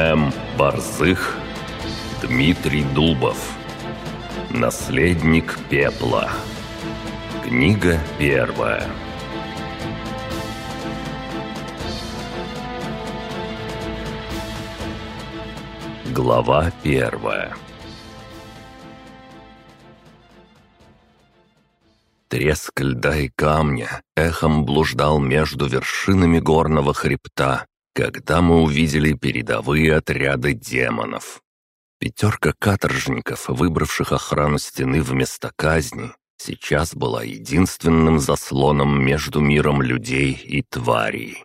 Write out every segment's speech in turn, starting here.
М. Борзых, Дмитрий Дубов. Наследник пепла. Книга первая. Глава первая. Треск льда и камня эхом блуждал между вершинами горного хребта, когда мы увидели передовые отряды демонов. Пятерка каторжников, выбравших охрану стены вместо казни, сейчас была единственным заслоном между миром людей и тварей.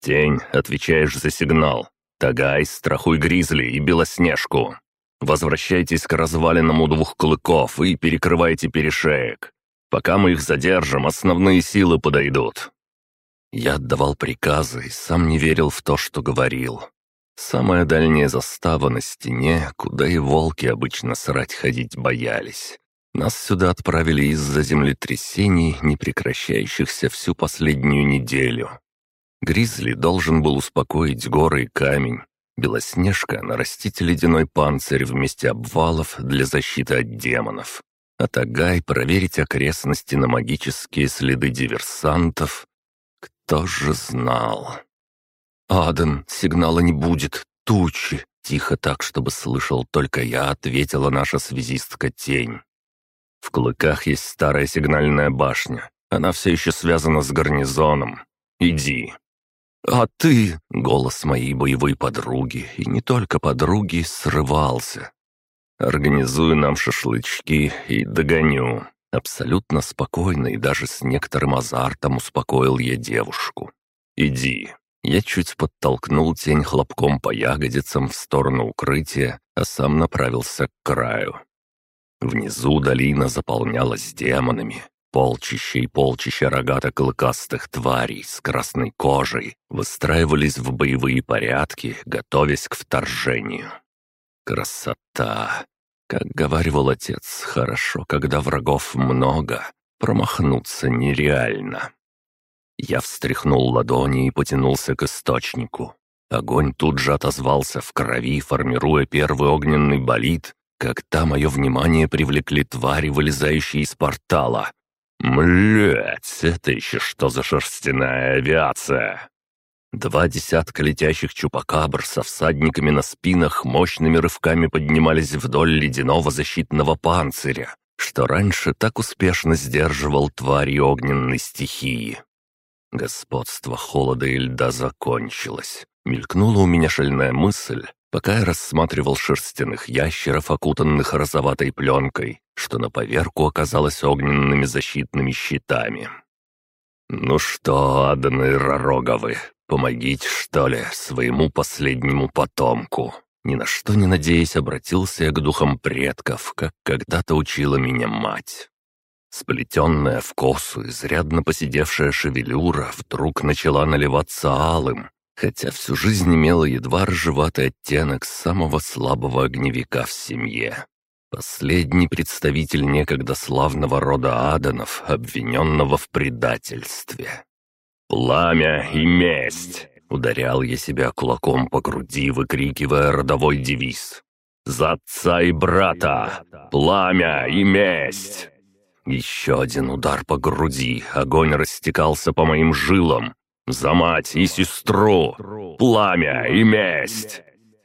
«Тень, отвечаешь за сигнал. Тагай, страхуй Гризли и Белоснежку. Возвращайтесь к развалинам у двух клыков и перекрывайте перешеек. Пока мы их задержим, основные силы подойдут. Я отдавал приказы и сам не верил в то, что говорил. Самая дальняя застава на стене, куда и волки обычно срать ходить боялись. Нас сюда отправили из-за землетрясений, не прекращающихся всю последнюю неделю. Гризли должен был успокоить горы и камень. Белоснежка нарастить ледяной панцирь вместе обвалов для защиты от демонов. А Тагай проверить окрестности на магические следы диверсантов, кто же знал? «Аден, сигнала не будет, тучи!» Тихо так, чтобы слышал только я, ответила наша связистка Тень. В Клыках есть старая сигнальная башня. Она все еще связана с гарнизоном. Иди. «А ты...» — голос моей боевой подруги, и не только подруги, срывался. «Организую нам шашлычки и догоню. Абсолютно спокойно и даже с некоторым азартом успокоил я девушку. «Иди». Я чуть подтолкнул тень хлопком по ягодицам в сторону укрытия, а сам направился к краю. Внизу долина заполнялась демонами. Полчища и полчища рогато-клыкастых тварей с красной кожей выстраивались в боевые порядки, готовясь к вторжению. Красота! Как говаривал отец, хорошо, когда врагов много, промахнуться нереально. Я встряхнул ладони и потянулся к источнику. Огонь тут же отозвался в крови, формируя первый огненный болид, когда мое внимание привлекли твари, вылезающие из портала. Млять, это еще что за шерстяная авиация? Два десятка летящих чупакабр со всадниками на спинах мощными рывками поднимались вдоль ледяного защитного панциря, что раньше так успешно сдерживал твари огненной стихии. Господство холода и льда закончилось. Мелькнула у меня шальная мысль, пока я рассматривал шерстяных ящеров, окутанных розоватой пленкой, что на поверку оказалось огненными защитными щитами. «Ну что, аданы ророговы, помогите, что ли, своему последнему потомку?» Ни на что не надеясь, обратился я к духам предков, как когда-то учила меня мать. Сплетенная в косу, изрядно посидевшая шевелюра вдруг начала наливаться алым, хотя всю жизнь имела едва ржеватый оттенок самого слабого огневика в семье. Последний представитель некогда славного рода Аданов, обвиненного в предательстве. «Пламя и месть!» — ударял я себя кулаком по груди, выкрикивая родовой девиз. «За отца и брата! Пламя и месть!» Еще один удар по груди, огонь растекался по моим жилам. «За мать и сестру! Пламя и месть!»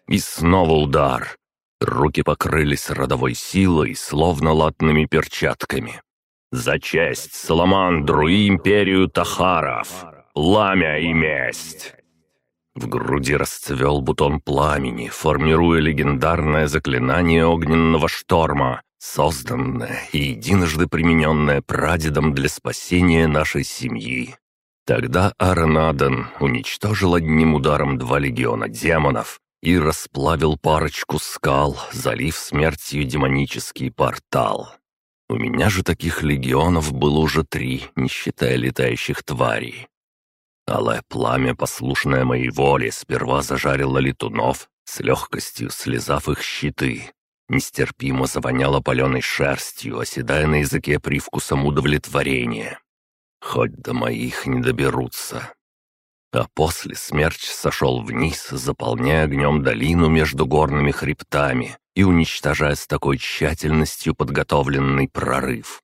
И снова удар. Руки покрылись родовой силой, словно латными перчатками. «За честь Саламандру и империю Тахаров! Пламя и месть!» В груди расцвел бутон пламени, формируя легендарное заклинание огненного шторма, созданное и единожды примененное прадедом для спасения нашей семьи. Тогда Аронаден уничтожил одним ударом два легиона демонов, и расплавил парочку скал, залив смертью демонический портал. У меня же таких легионов было уже три, не считая летающих тварей. Алое пламя, послушное моей воле, сперва зажарило летунов, с легкостью слезав их щиты. Нестерпимо завоняло паленой шерстью, оседая на языке привкусом удовлетворения. Хоть до моих не доберутся. А после смерч сошел вниз, заполняя огнем долину между горными хребтами и уничтожая с такой тщательностью подготовленный прорыв.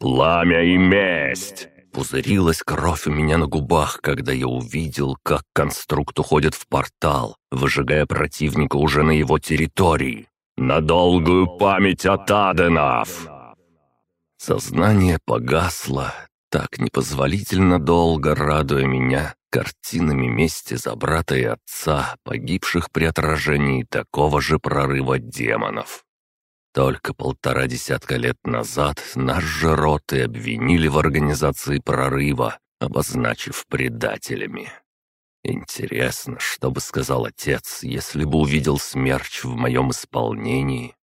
«Пламя и месть!» Пузырилась кровь у меня на губах, когда я увидел, как конструкт уходит в портал, выжигая противника уже на его территории. «На долгую память от Аденов!» Сознание погасло, так непозволительно долго радуя меня картинами мести за брата и отца, погибших при отражении такого же прорыва демонов. Только полтора десятка лет назад наш же род и обвинили в организации прорыва, обозначив предателями. Интересно, что бы сказал отец, если бы увидел смерч в моем исполнении?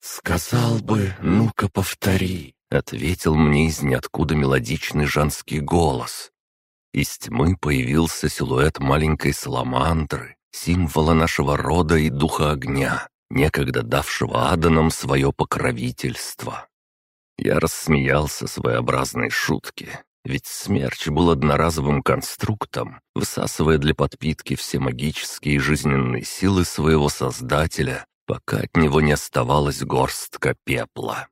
«Сказал бы, ну-ка повтори», — ответил мне из ниоткуда мелодичный женский голос. Из тьмы появился силуэт маленькой саламандры, символа нашего рода и духа огня, некогда давшего Аданам свое покровительство. Я рассмеялся своеобразной шутке, ведь смерч был одноразовым конструктом, высасывая для подпитки все магические и жизненные силы своего создателя, пока от него не оставалась горстка пепла.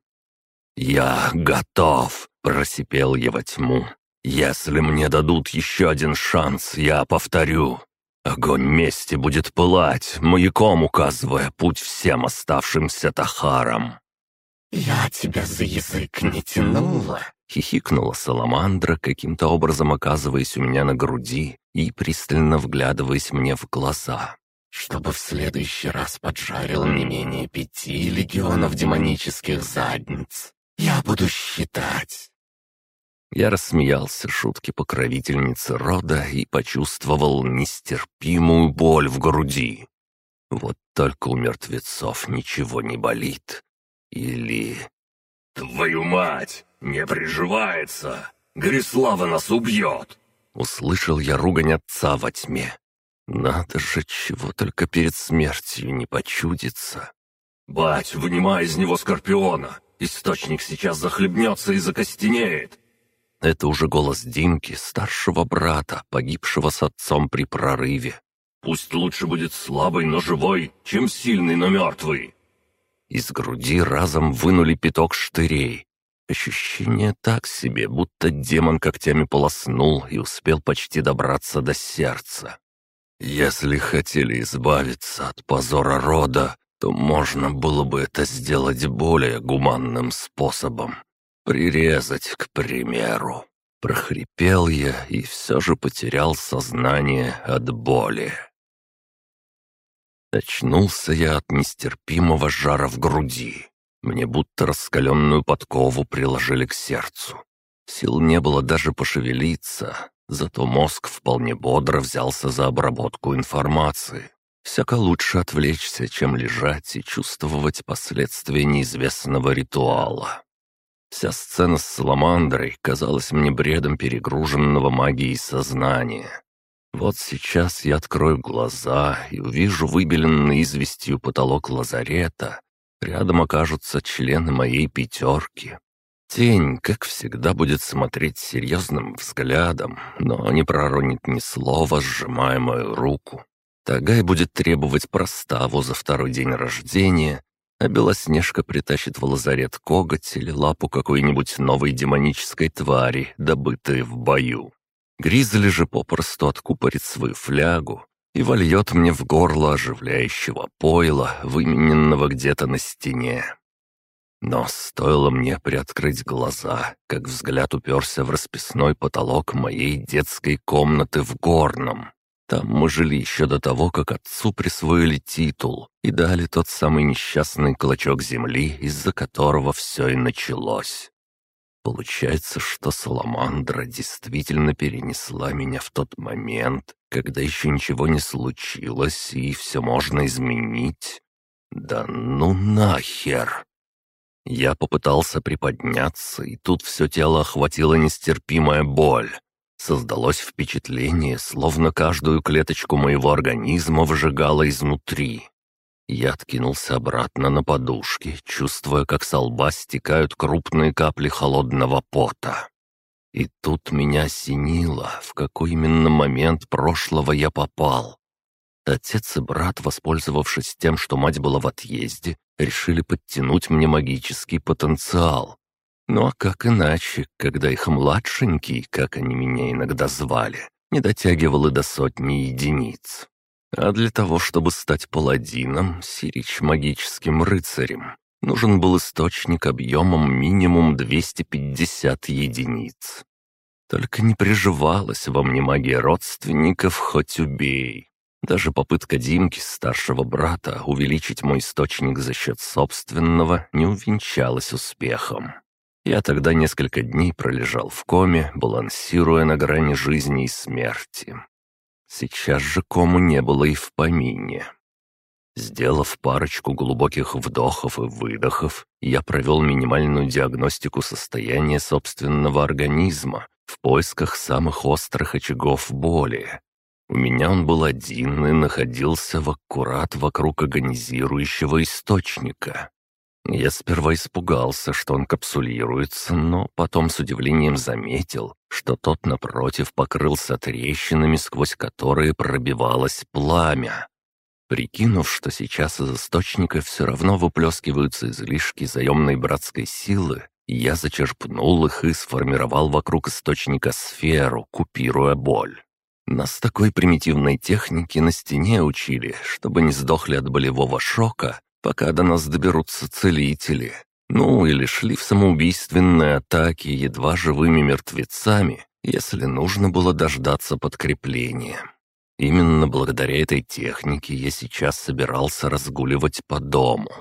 «Я готов!» — просипел я во тьму. «Если мне дадут еще один шанс, я повторю. Огонь мести будет пылать, маяком указывая путь всем оставшимся тахарам». «Я тебя за язык не тянула», — хихикнула Саламандра, каким-то образом оказываясь у меня на груди и пристально вглядываясь мне в глаза. «Чтобы в следующий раз поджарил не менее пяти легионов демонических задниц. Я буду считать». Я рассмеялся шутке покровительницы рода и почувствовал нестерпимую боль в груди. Вот только у мертвецов ничего не болит. Или... «Твою мать! Не приживается! Горислава нас убьет!» Услышал я ругань отца во тьме. Надо же, чего только перед смертью не почудится. «Бать, вынимай из него Скорпиона! Источник сейчас захлебнется и закостенеет!» Это уже голос Димки, старшего брата, погибшего с отцом при прорыве. «Пусть лучше будет слабый, но живой, чем сильный, но мертвый!» Из груди разом вынули пяток штырей. Ощущение так себе, будто демон когтями полоснул и успел почти добраться до сердца. Если хотели избавиться от позора рода, то можно было бы это сделать более гуманным способом. Прирезать, к примеру. Прохрипел я и все же потерял сознание от боли. Очнулся я от нестерпимого жара в груди. Мне будто раскаленную подкову приложили к сердцу. Сил не было даже пошевелиться, зато мозг вполне бодро взялся за обработку информации. Всяко лучше отвлечься, чем лежать и чувствовать последствия неизвестного ритуала. Вся сцена с Саламандрой казалась мне бредом перегруженного магией сознания. Вот сейчас я открою глаза и увижу выбеленный известью потолок лазарета. Рядом окажутся члены моей пятерки. Тень, как всегда, будет смотреть серьезным взглядом, но не проронит ни слова, сжимая мою руку. Тагай будет требовать проставу за второй день рождения, а Белоснежка притащит в лазарет коготь или лапу какой-нибудь новой демонической твари, добытой в бою. Гризли же попросту откупорит свою флягу и вольет мне в горло оживляющего пойла, вымененного где-то на стене. Но стоило мне приоткрыть глаза, как взгляд уперся в расписной потолок моей детской комнаты в Горном. Там мы жили еще до того, как отцу присвоили титул и дали тот самый несчастный клочок земли, из-за которого все и началось. Получается, что Саламандра действительно перенесла меня в тот момент, когда еще ничего не случилось и все можно изменить. Да ну нахер! Я попытался приподняться, и тут все тело охватила нестерпимая боль. Создалось впечатление, словно каждую клеточку моего организма выжигало изнутри. Я откинулся обратно на подушки, чувствуя, как со лба стекают крупные капли холодного пота. И тут меня осенило, в какой именно момент прошлого я попал. Отец и брат, воспользовавшись тем, что мать была в отъезде, решили подтянуть мне магический потенциал. Ну а как иначе, когда их младшенький, как они меня иногда звали, не дотягивал и до сотни единиц. А для того, чтобы стать паладином, сирич магическим рыцарем, нужен был источник объемом минимум 250 единиц. Только не приживалась во мне магия родственников, хоть убей. Даже попытка Димки, старшего брата, увеличить мой источник за счет собственного, не увенчалась успехом. Я тогда несколько дней пролежал в коме, балансируя на грани жизни и смерти. Сейчас же кому не было и в помине. Сделав парочку глубоких вдохов и выдохов, я провел минимальную диагностику состояния собственного организма в поисках самых острых очагов боли. У меня он был один и находился в аккурат вокруг агонизирующего источника. Я сперва испугался, что он капсулируется, но потом с удивлением заметил, что тот, напротив, покрылся трещинами, сквозь которые пробивалось пламя. Прикинув, что сейчас из источника все равно выплескиваются излишки заемной братской силы, я зачерпнул их и сформировал вокруг источника сферу, купируя боль. Нас такой примитивной техники на стене учили, чтобы не сдохли от болевого шока, пока до нас доберутся целители. Ну, или шли в самоубийственные атаки едва живыми мертвецами, если нужно было дождаться подкрепления. Именно благодаря этой технике я сейчас собирался разгуливать по дому.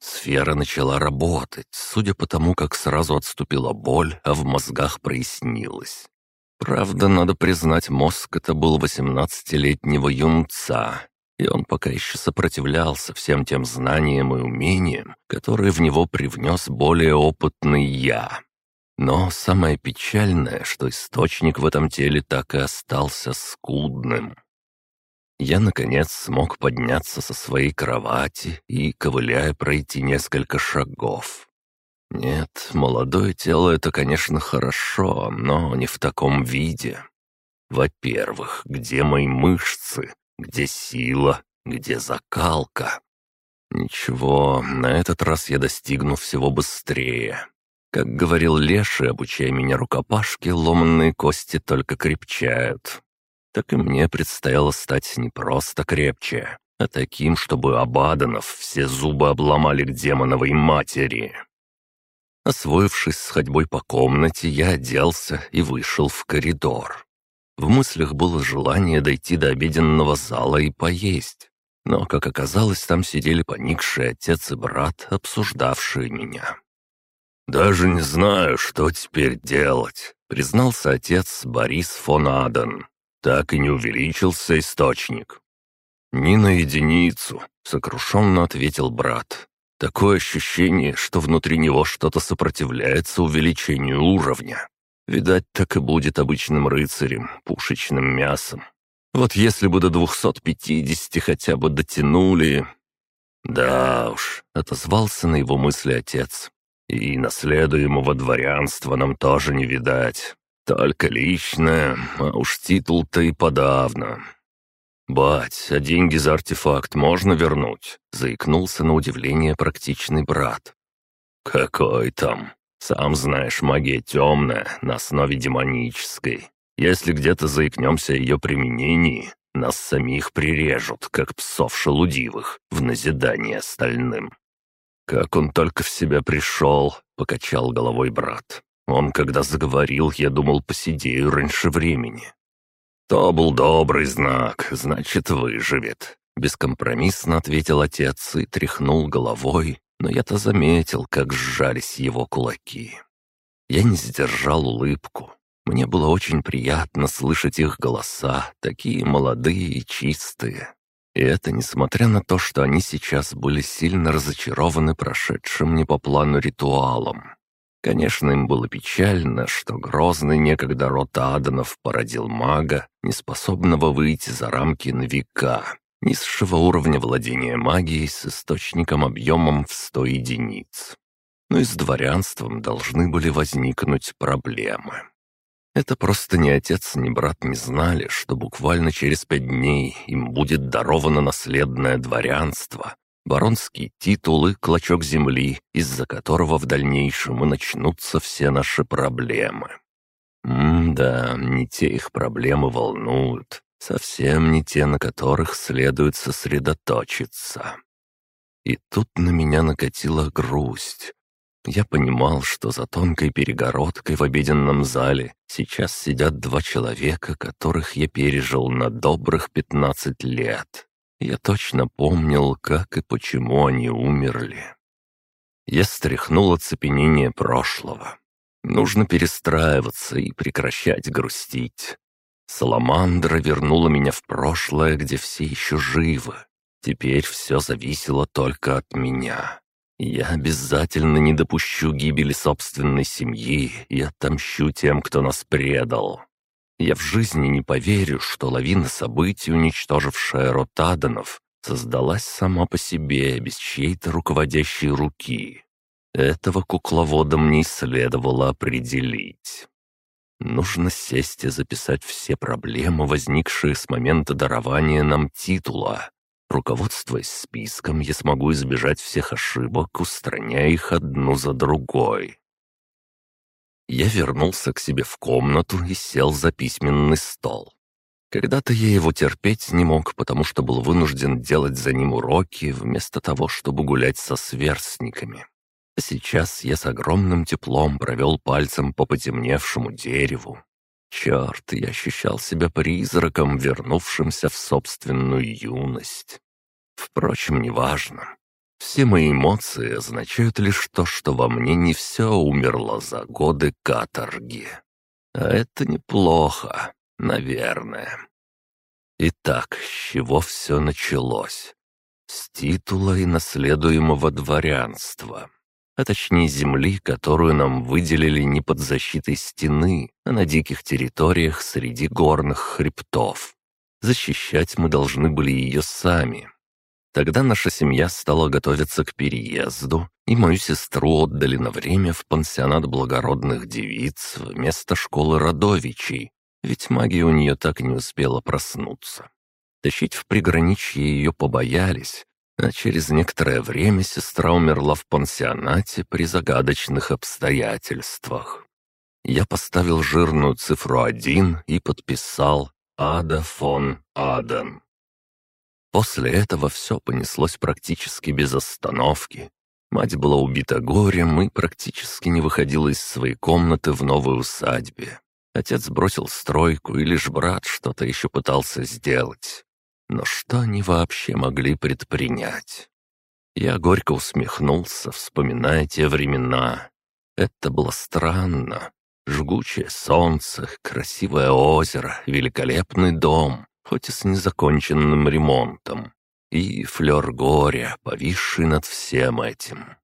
Сфера начала работать, судя по тому, как сразу отступила боль, а в мозгах прояснилось. Правда, надо признать, мозг это был восемнадцатилетнего юнца, и он пока еще сопротивлялся всем тем знаниям и умениям, которые в него привнес более опытный я. Но самое печальное, что источник в этом теле так и остался скудным. Я, наконец, смог подняться со своей кровати и, ковыляя, пройти несколько шагов. Нет, молодое тело — это, конечно, хорошо, но не в таком виде. Во-первых, где мои мышцы, где сила, где закалка? Ничего, на этот раз я достигну всего быстрее. Как говорил Леший, обучая меня рукопашке, ломанные кости только крепчают. Так и мне предстояло стать не просто крепче, а таким, чтобы Абаданов все зубы обломали к демоновой матери. Освоившись с ходьбой по комнате, я оделся и вышел в коридор. В мыслях было желание дойти до обеденного зала и поесть. Но, как оказалось, там сидели поникшие отец и брат, обсуждавшие меня. «Даже не знаю, что теперь делать», — признался отец Борис фон Аден. «Так и не увеличился источник». «Ни на единицу», — сокрушенно ответил брат. Такое ощущение, что внутри него что-то сопротивляется увеличению уровня. Видать, так и будет обычным рыцарем, пушечным мясом. Вот если бы до 250 хотя бы дотянули... Да уж, отозвался на его мысли отец. И наследуемого дворянства нам тоже не видать. Только личное, а уж титул-то и подавно. «Бать, а деньги за артефакт можно вернуть?» — заикнулся на удивление практичный брат. «Какой там? Сам знаешь, магия темная, на основе демонической. Если где-то заикнемся о ее применении, нас самих прирежут, как псов шелудивых, в назидание остальным». «Как он только в себя пришел», — покачал головой брат. «Он, когда заговорил, я думал, посидею раньше времени. «То был добрый знак, значит, выживет», — бескомпромиссно ответил отец и тряхнул головой, но я-то заметил, как сжались его кулаки. Я не сдержал улыбку. Мне было очень приятно слышать их голоса, такие молодые и чистые. И это несмотря на то, что они сейчас были сильно разочарованы прошедшим не по плану ритуалом. Конечно, им было печально, что грозный некогда род Аданов породил мага, неспособного выйти за рамки на века, низшего уровня владения магией с источником объемом в сто единиц. Но и с дворянством должны были возникнуть проблемы. Это просто ни отец, ни брат не знали, что буквально через пять дней им будет даровано наследное дворянство, баронский титул и клочок земли, из-за которого в дальнейшем и начнутся все наши проблемы. М-да, не те их проблемы волнуют, совсем не те, на которых следует сосредоточиться. И тут на меня накатила грусть. Я понимал, что за тонкой перегородкой в обеденном зале сейчас сидят два человека, которых я пережил на добрых пятнадцать лет. Я точно помнил, как и почему они умерли. Я стряхнул оцепенение прошлого. Нужно перестраиваться и прекращать грустить. Саламандра вернула меня в прошлое, где все еще живы. Теперь все зависело только от меня. Я обязательно не допущу гибели собственной семьи и отомщу тем, кто нас предал. Я в жизни не поверю, что лавина событий, уничтожившая род создалась сама по себе, без чьей-то руководящей руки. Этого кукловода мне следовало определить. Нужно сесть и записать все проблемы, возникшие с момента дарования нам титула, Руководствуясь списком, я смогу избежать всех ошибок, устраняя их одну за другой. Я вернулся к себе в комнату и сел за письменный стол. Когда-то я его терпеть не мог, потому что был вынужден делать за ним уроки, вместо того, чтобы гулять со сверстниками. Сейчас я с огромным теплом провел пальцем по потемневшему дереву. Черт, я ощущал себя призраком, вернувшимся в собственную юность. Впрочем, неважно. Все мои эмоции означают лишь то, что во мне не все умерло за годы каторги. А это неплохо, наверное. Итак, с чего все началось? С титула и наследуемого дворянства. А точнее земли, которую нам выделили не под защитой стены, а на диких территориях среди горных хребтов. Защищать мы должны были ее сами, Тогда наша семья стала готовиться к переезду, и мою сестру отдали на время в пансионат благородных девиц вместо школы Родовичей, ведь магия у нее так не успела проснуться. Тащить в приграничье ее побоялись, а через некоторое время сестра умерла в пансионате при загадочных обстоятельствах. Я поставил жирную цифру один и подписал «Ада фон Аден». После этого все понеслось практически без остановки. Мать была убита горем и практически не выходила из своей комнаты в новой усадьбе. Отец бросил стройку, и лишь брат что-то еще пытался сделать. Но что они вообще могли предпринять? Я горько усмехнулся, вспоминая те времена. Это было странно. Жгучее солнце, красивое озеро, великолепный дом хоть и с незаконченным ремонтом, и флер горя, повисший над всем этим.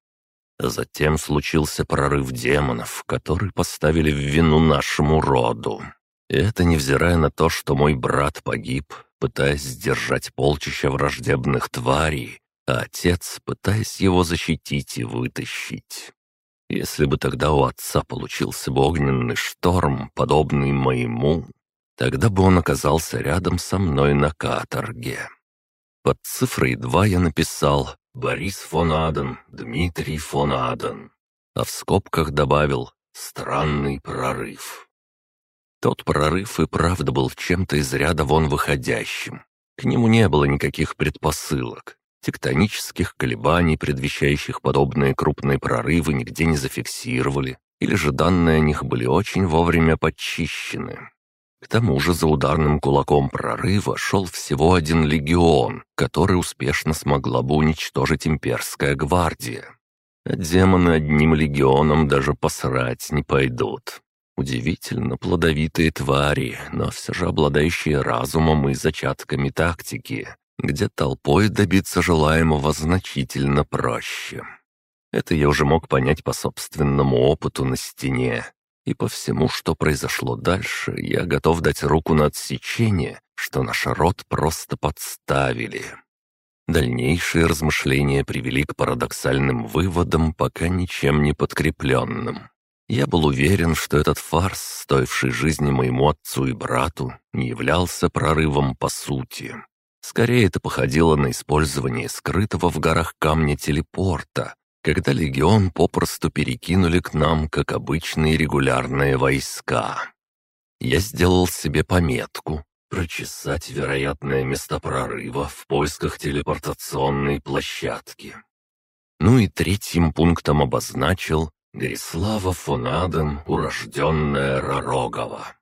Затем случился прорыв демонов, который поставили в вину нашему роду. И это невзирая на то, что мой брат погиб, пытаясь сдержать полчища враждебных тварей, а отец пытаясь его защитить и вытащить. Если бы тогда у отца получился бы огненный шторм, подобный моему, Тогда бы он оказался рядом со мной на каторге. Под цифрой 2 я написал «Борис фон Аден, Дмитрий фон Аден», а в скобках добавил «Странный прорыв». Тот прорыв и правда был чем-то из ряда вон выходящим. К нему не было никаких предпосылок. Тектонических колебаний, предвещающих подобные крупные прорывы, нигде не зафиксировали, или же данные о них были очень вовремя подчищены. К тому же за ударным кулаком прорыва шел всего один легион, который успешно смогла бы уничтожить имперская гвардия. А демоны одним легионом даже посрать не пойдут. Удивительно плодовитые твари, но все же обладающие разумом и зачатками тактики, где толпой добиться желаемого значительно проще. Это я уже мог понять по собственному опыту на стене, и по всему, что произошло дальше, я готов дать руку на отсечение, что наш род просто подставили. Дальнейшие размышления привели к парадоксальным выводам, пока ничем не подкрепленным. Я был уверен, что этот фарс, стоивший жизни моему отцу и брату, не являлся прорывом по сути. Скорее, это походило на использование скрытого в горах камня телепорта, когда легион попросту перекинули к нам, как обычные регулярные войска. Я сделал себе пометку прочесать вероятное место прорыва в поисках телепортационной площадки. Ну и третьим пунктом обозначил Горислава фон Аден, урожденная Ророгова.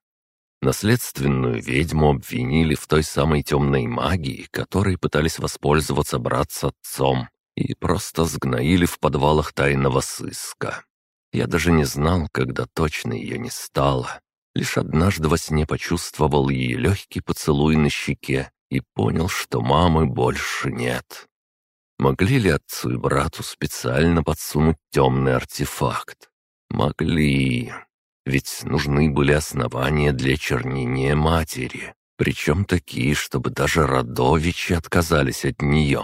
Наследственную ведьму обвинили в той самой темной магии, которой пытались воспользоваться брат с отцом, и просто сгноили в подвалах тайного сыска. Я даже не знал, когда точно ее не стало. Лишь однажды во сне почувствовал ее легкий поцелуй на щеке и понял, что мамы больше нет. Могли ли отцу и брату специально подсунуть темный артефакт? Могли. Ведь нужны были основания для чернения матери, причем такие, чтобы даже родовичи отказались от нее.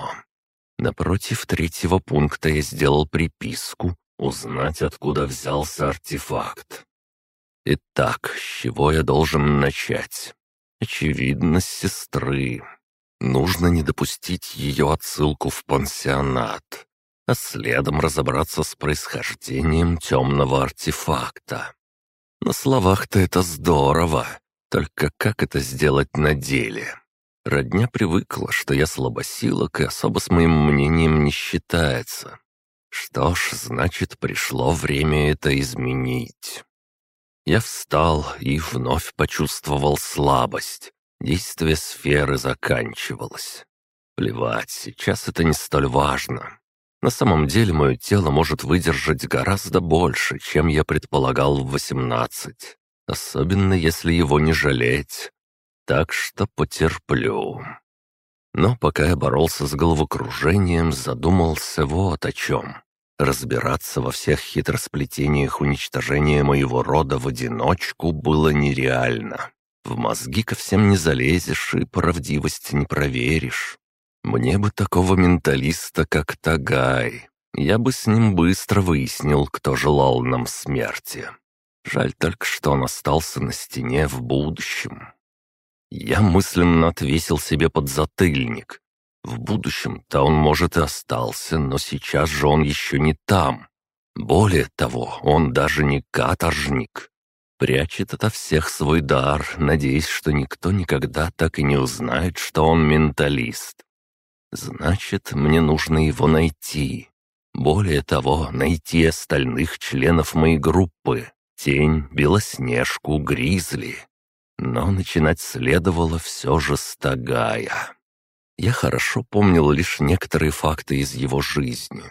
Напротив третьего пункта я сделал приписку «Узнать, откуда взялся артефакт». Итак, с чего я должен начать? Очевидно, с сестры. Нужно не допустить ее отсылку в пансионат, а следом разобраться с происхождением темного артефакта. На словах-то это здорово, только как это сделать на деле? Родня привыкла, что я слабосилок и особо с моим мнением не считается. Что ж, значит, пришло время это изменить. Я встал и вновь почувствовал слабость. Действие сферы заканчивалось. Плевать, сейчас это не столь важно. На самом деле мое тело может выдержать гораздо больше, чем я предполагал в восемнадцать. Особенно если его не жалеть. Так что потерплю. Но пока я боролся с головокружением, задумался вот о чем. Разбираться во всех хитросплетениях уничтожения моего рода в одиночку было нереально. В мозги ко всем не залезешь и правдивость не проверишь. Мне бы такого менталиста, как Тагай. Я бы с ним быстро выяснил, кто желал нам смерти. Жаль только, что он остался на стене в будущем. Я мысленно отвесил себе подзатыльник. В будущем-то он, может, и остался, но сейчас же он еще не там. Более того, он даже не каторжник. Прячет ото всех свой дар, надеясь, что никто никогда так и не узнает, что он менталист. Значит, мне нужно его найти. Более того, найти остальных членов моей группы. Тень, Белоснежку, Гризли. Но начинать следовало все же с. Я хорошо помнил лишь некоторые факты из его жизни.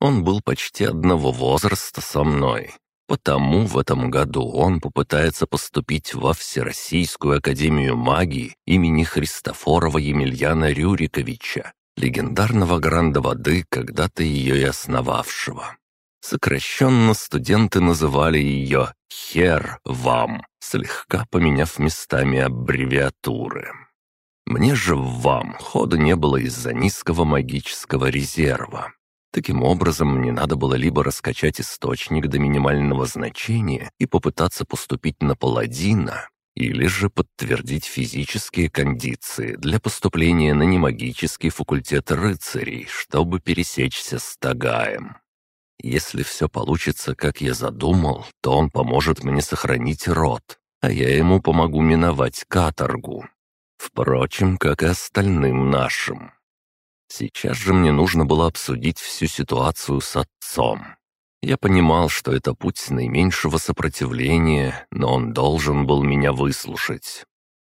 Он был почти одного возраста со мной, Потому в этом году он попытается поступить во Всероссийскую академию магии имени Христофорова Емельяна Рюриковича, легендарного гранда воды, когда-то ее и основавшего. Сокращенно студенты называли ее «Хер вам», слегка поменяв местами аббревиатуры. Мне же в «вам» хода не было из-за низкого магического резерва. Таким образом, мне надо было либо раскачать источник до минимального значения и попытаться поступить на паладина, или же подтвердить физические кондиции для поступления на немагический факультет рыцарей, чтобы пересечься с Тагаем. Если все получится, как я задумал, то он поможет мне сохранить род, а я ему помогу миновать каторгу. Впрочем, как и остальным нашим. Сейчас же мне нужно было обсудить всю ситуацию с отцом. Я понимал, что это путь наименьшего сопротивления, но он должен был меня выслушать.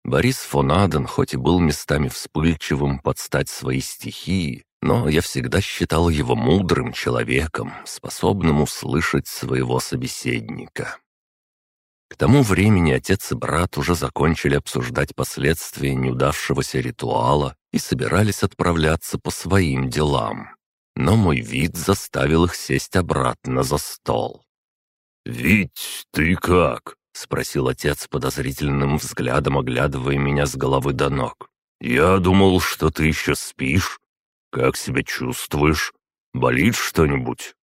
Борис фон Аден хоть и был местами вспыльчивым под стать своей стихии, но я всегда считал его мудрым человеком, способным услышать своего собеседника. К тому времени отец и брат уже закончили обсуждать последствия неудавшегося ритуала и собирались отправляться по своим делам. Но мой вид заставил их сесть обратно за стол. «Вить, ты как?» — спросил отец подозрительным взглядом, оглядывая меня с головы до ног. «Я думал, что ты еще спишь. Как себя чувствуешь? Болит что-нибудь?»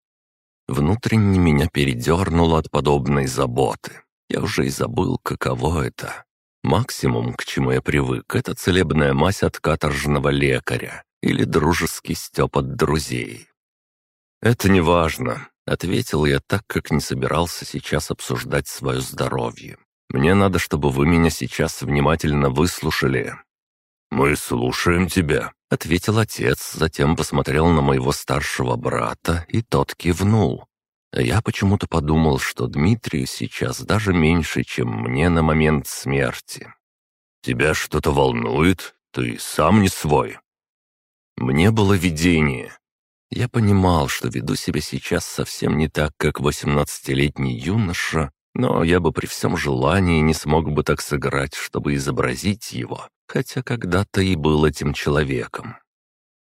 Внутренне меня передернуло от подобной заботы. Я уже и забыл, каково это. Максимум, к чему я привык, это целебная мазь от каторжного лекаря или дружеский стёб от друзей. «Это не важно», — ответил я так, как не собирался сейчас обсуждать свое здоровье. «Мне надо, чтобы вы меня сейчас внимательно выслушали». «Мы слушаем тебя», — ответил отец, затем посмотрел на моего старшего брата, и тот кивнул. Я почему-то подумал, что Дмитрию сейчас даже меньше, чем мне на момент смерти. «Тебя что-то волнует? Ты сам не свой?» Мне было видение. Я понимал, что веду себя сейчас совсем не так, как восемнадцатилетний юноша, но я бы при всем желании не смог бы так сыграть, чтобы изобразить его, хотя когда-то и был этим человеком.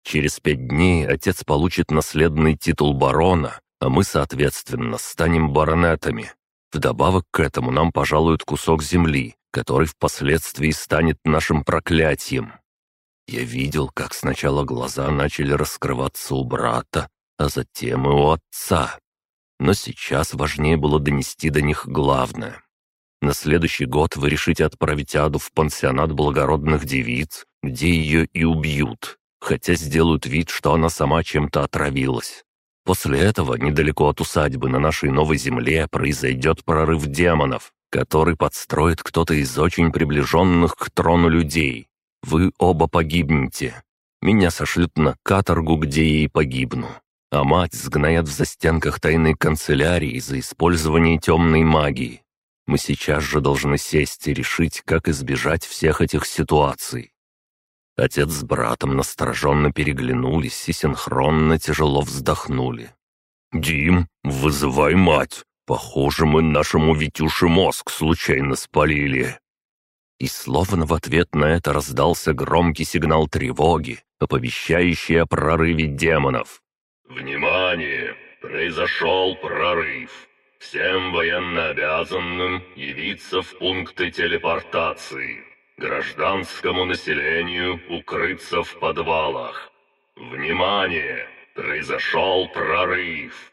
Через пять дней отец получит наследный титул барона, а мы, соответственно, станем баронетами. Вдобавок к этому нам пожалуют кусок земли, который впоследствии станет нашим проклятием. Я видел, как сначала глаза начали раскрываться у брата, а затем и у отца. Но сейчас важнее было донести до них главное. На следующий год вы решите отправить Аду в пансионат благородных девиц, где ее и убьют, хотя сделают вид, что она сама чем-то отравилась. После этого, недалеко от усадьбы на нашей новой земле, произойдет прорыв демонов, который подстроит кто-то из очень приближенных к трону людей. Вы оба погибнете. Меня сошлют на каторгу, где я и погибну. А мать сгноят в застенках тайной канцелярии за использование темной магии. Мы сейчас же должны сесть и решить, как избежать всех этих ситуаций. Отец с братом настороженно переглянулись и синхронно тяжело вздохнули. «Дим, вызывай мать! Похоже, мы нашему Витюше мозг случайно спалили!» И словно в ответ на это раздался громкий сигнал тревоги, оповещающий о прорыве демонов. «Внимание! Произошел прорыв! Всем военнообязанным явиться в пункты телепортации!» Гражданскому населению укрыться в подвалах. Внимание! Произошел прорыв.